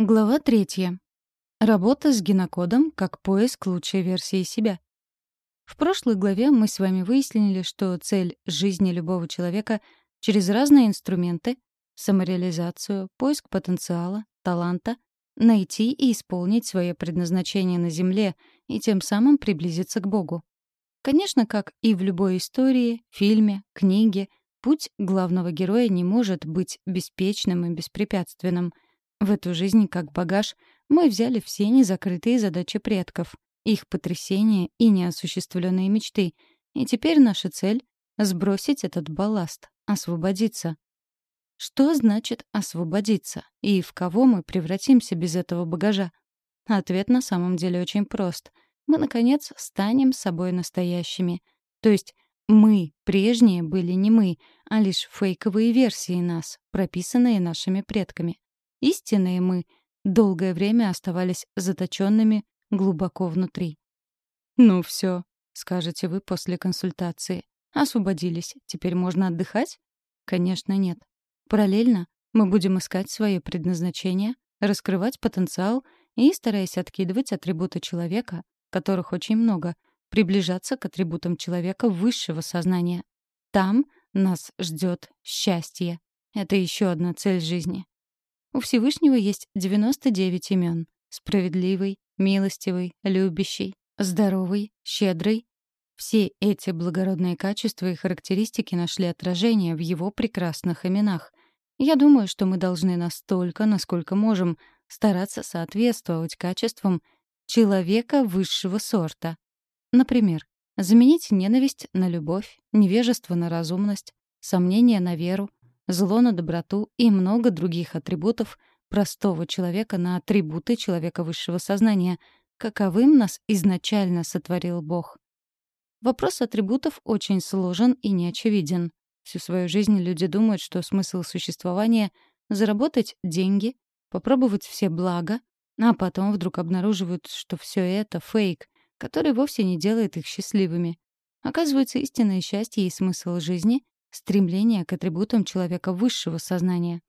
Глава третья. Работа с генокодом как поиск лучшей версии себя. В прошлой главе мы с вами выяснили, что цель жизни любого человека через разные инструменты — самореализацию, поиск потенциала, таланта — найти и исполнить свое предназначение на Земле и тем самым приблизиться к Богу. Конечно, как и в любой истории, фильме, книге, путь главного героя не может быть беспечным и беспрепятственным — в эту жизнь, как багаж, мы взяли все незакрытые задачи предков, их потрясения и неосуществленные мечты. И теперь наша цель — сбросить этот балласт, освободиться. Что значит «освободиться»? И в кого мы превратимся без этого багажа? Ответ на самом деле очень прост. Мы, наконец, станем собой настоящими. То есть мы, прежние, были не мы, а лишь фейковые версии нас, прописанные нашими предками. Истинные мы долгое время оставались заточенными глубоко внутри. «Ну все, скажете вы после консультации. Освободились, теперь можно отдыхать? Конечно, нет. Параллельно мы будем искать свое предназначение, раскрывать потенциал и, стараясь откидывать атрибуты человека, которых очень много, приближаться к атрибутам человека высшего сознания. Там нас ждет счастье. Это еще одна цель жизни. У Всевышнего есть 99 имен. Справедливый, милостивый, любящий, здоровый, щедрый. Все эти благородные качества и характеристики нашли отражение в его прекрасных именах. Я думаю, что мы должны настолько, насколько можем, стараться соответствовать качествам человека высшего сорта. Например, заменить ненависть на любовь, невежество на разумность, сомнение на веру, зло на доброту и много других атрибутов простого человека на атрибуты человека высшего сознания, каковым нас изначально сотворил Бог. Вопрос атрибутов очень сложен и неочевиден. Всю свою жизнь люди думают, что смысл существования — заработать деньги, попробовать все блага, а потом вдруг обнаруживают, что все это — фейк, который вовсе не делает их счастливыми. Оказывается, истинное счастье и смысл жизни стремление к атрибутам человека высшего сознания.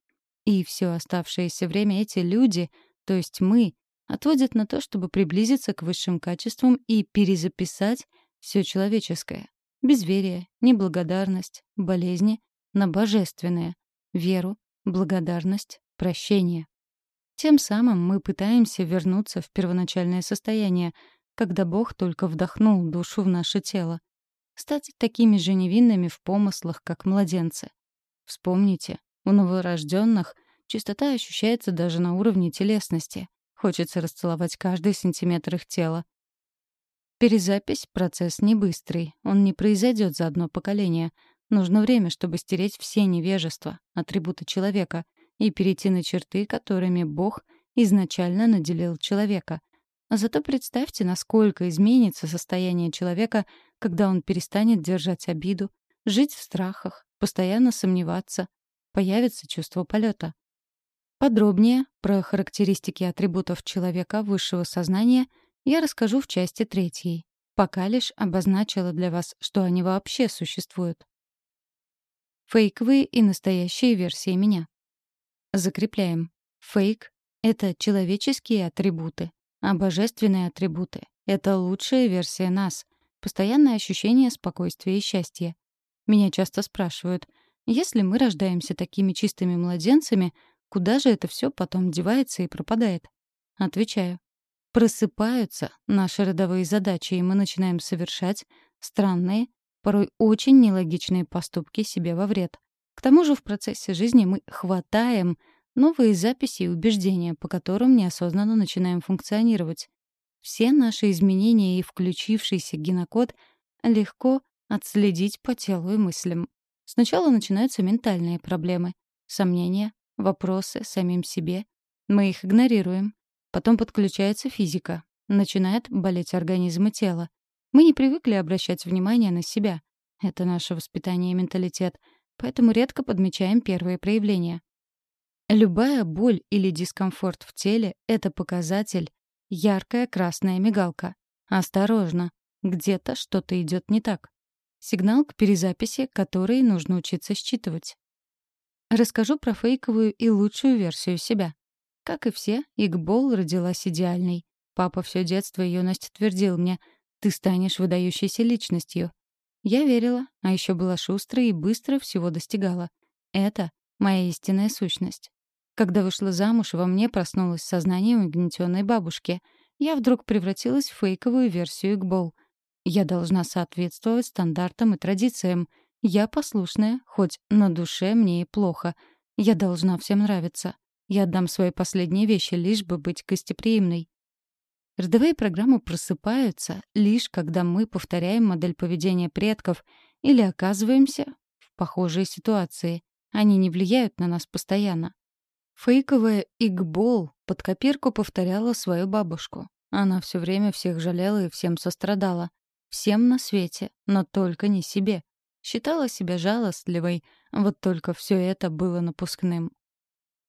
И все оставшееся время эти люди, то есть мы, отводят на то, чтобы приблизиться к высшим качествам и перезаписать все человеческое. Безверие, неблагодарность, болезни на божественное, веру, благодарность, прощение. Тем самым мы пытаемся вернуться в первоначальное состояние, когда Бог только вдохнул душу в наше тело стать такими же невинными в помыслах, как младенцы. Вспомните, у новорожденных чистота ощущается даже на уровне телесности. Хочется расцеловать каждый сантиметр их тела. Перезапись — процесс не быстрый, он не произойдет за одно поколение. Нужно время, чтобы стереть все невежества, атрибуты человека, и перейти на черты, которыми Бог изначально наделил человека. А зато представьте, насколько изменится состояние человека, когда он перестанет держать обиду, жить в страхах, постоянно сомневаться, появится чувство полета. Подробнее про характеристики атрибутов человека высшего сознания я расскажу в части третьей. Пока лишь обозначила для вас, что они вообще существуют. Фейковые и настоящие версии меня. Закрепляем. Фейк — это человеческие атрибуты. А божественные атрибуты — это лучшая версия нас, постоянное ощущение спокойствия и счастья. Меня часто спрашивают, если мы рождаемся такими чистыми младенцами, куда же это все потом девается и пропадает? Отвечаю. Просыпаются наши родовые задачи, и мы начинаем совершать странные, порой очень нелогичные поступки себе во вред. К тому же в процессе жизни мы хватаем новые записи и убеждения, по которым неосознанно начинаем функционировать. Все наши изменения и включившийся генокод легко отследить по телу и мыслям. Сначала начинаются ментальные проблемы, сомнения, вопросы самим себе. Мы их игнорируем. Потом подключается физика. Начинает болеть организм и тело. Мы не привыкли обращать внимание на себя. Это наше воспитание и менталитет. Поэтому редко подмечаем первые проявления. Любая боль или дискомфорт в теле — это показатель, яркая красная мигалка. Осторожно, где-то что-то идет не так. Сигнал к перезаписи, который нужно учиться считывать. Расскажу про фейковую и лучшую версию себя. Как и все, Игбол родилась идеальной. Папа все детство и юность твердил мне «ты станешь выдающейся личностью». Я верила, а еще была шустрой и быстро всего достигала. Это моя истинная сущность. Когда вышла замуж, во мне проснулось сознание угнетенной бабушки. Я вдруг превратилась в фейковую версию Игбол. Я должна соответствовать стандартам и традициям. Я послушная, хоть на душе мне и плохо. Я должна всем нравиться. Я отдам свои последние вещи, лишь бы быть гостеприимной. Родовые программы просыпаются лишь когда мы повторяем модель поведения предков или оказываемся в похожей ситуации. Они не влияют на нас постоянно. Фейковая Игбол под копирку повторяла свою бабушку. Она все время всех жалела и всем сострадала. Всем на свете, но только не себе. Считала себя жалостливой, вот только все это было напускным.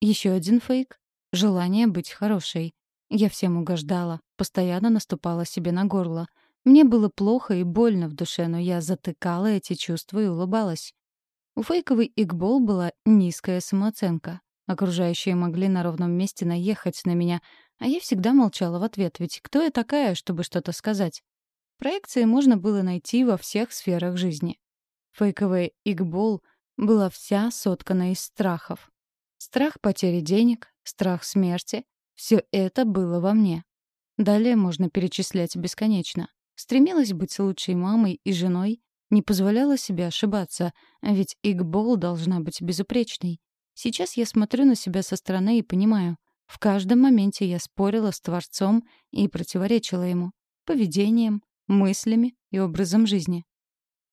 Еще один фейк — желание быть хорошей. Я всем угождала, постоянно наступала себе на горло. Мне было плохо и больно в душе, но я затыкала эти чувства и улыбалась. У фейковой Игбол была низкая самооценка. Окружающие могли на ровном месте наехать на меня, а я всегда молчала в ответ, ведь кто я такая, чтобы что-то сказать? Проекции можно было найти во всех сферах жизни. Фейковая Игбол была вся соткана из страхов. Страх потери денег, страх смерти, все это было во мне. Далее можно перечислять бесконечно. Стремилась быть лучшей мамой и женой, не позволяла себе ошибаться, ведь Игбол должна быть безупречной. Сейчас я смотрю на себя со стороны и понимаю, в каждом моменте я спорила с Творцом и противоречила ему поведением, мыслями и образом жизни.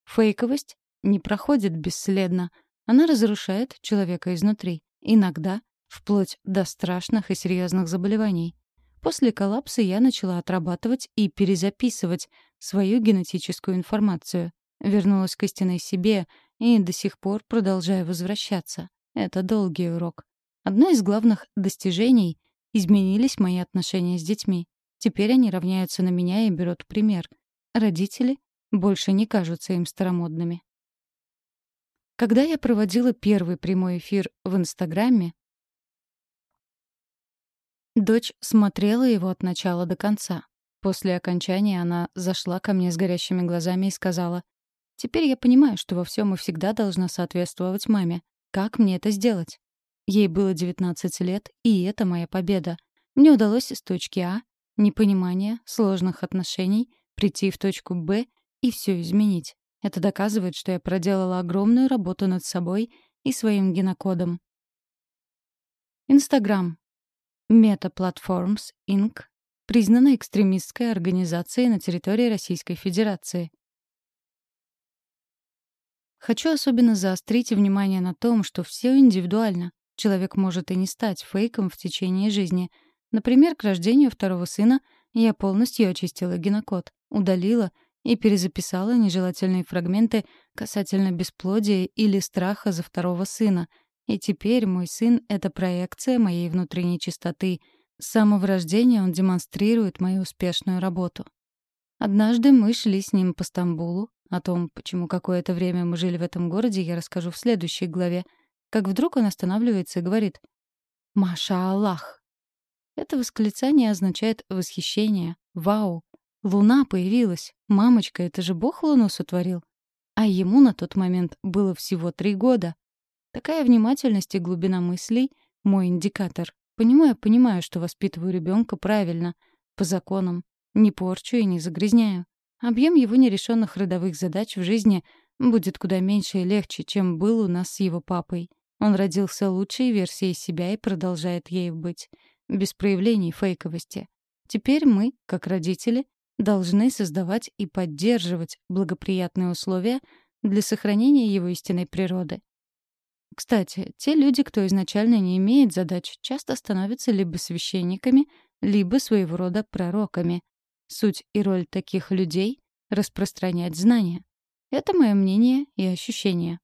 Фейковость не проходит бесследно, она разрушает человека изнутри, иногда вплоть до страшных и серьезных заболеваний. После коллапса я начала отрабатывать и перезаписывать свою генетическую информацию. Вернулась к истинной себе и до сих пор продолжаю возвращаться. Это долгий урок. Одно из главных достижений — изменились мои отношения с детьми. Теперь они равняются на меня и берут пример. Родители больше не кажутся им старомодными. Когда я проводила первый прямой эфир в Инстаграме, Дочь смотрела его от начала до конца. После окончания она зашла ко мне с горящими глазами и сказала, «Теперь я понимаю, что во всем и всегда должна соответствовать маме. Как мне это сделать?» Ей было 19 лет, и это моя победа. Мне удалось из точки А, непонимания, сложных отношений, прийти в точку Б и все изменить. Это доказывает, что я проделала огромную работу над собой и своим генокодом. Инстаграм. Meta Platforms Inc. признана экстремистской организацией на территории Российской Федерации. Хочу особенно заострить внимание на том, что все индивидуально. Человек может и не стать фейком в течение жизни. Например, к рождению второго сына я полностью очистила генокод, удалила и перезаписала нежелательные фрагменты касательно бесплодия или страха за второго сына — и теперь мой сын — это проекция моей внутренней чистоты. С самого рождения он демонстрирует мою успешную работу. Однажды мы шли с ним по Стамбулу. О том, почему какое-то время мы жили в этом городе, я расскажу в следующей главе. Как вдруг он останавливается и говорит «Маша Аллах». Это восклицание означает восхищение, вау. Луна появилась. Мамочка, это же Бог Луну сотворил. А ему на тот момент было всего три года. Такая внимательность и глубина мыслей — мой индикатор. Понимаю, понимаю, что воспитываю ребенка правильно, по законам. Не порчу и не загрязняю. Объем его нерешенных родовых задач в жизни будет куда меньше и легче, чем был у нас с его папой. Он родился лучшей версией себя и продолжает ею быть. Без проявлений фейковости. Теперь мы, как родители, должны создавать и поддерживать благоприятные условия для сохранения его истинной природы. Кстати, те люди, кто изначально не имеет задач, часто становятся либо священниками, либо своего рода пророками. Суть и роль таких людей — распространять знания. Это мое мнение и ощущение.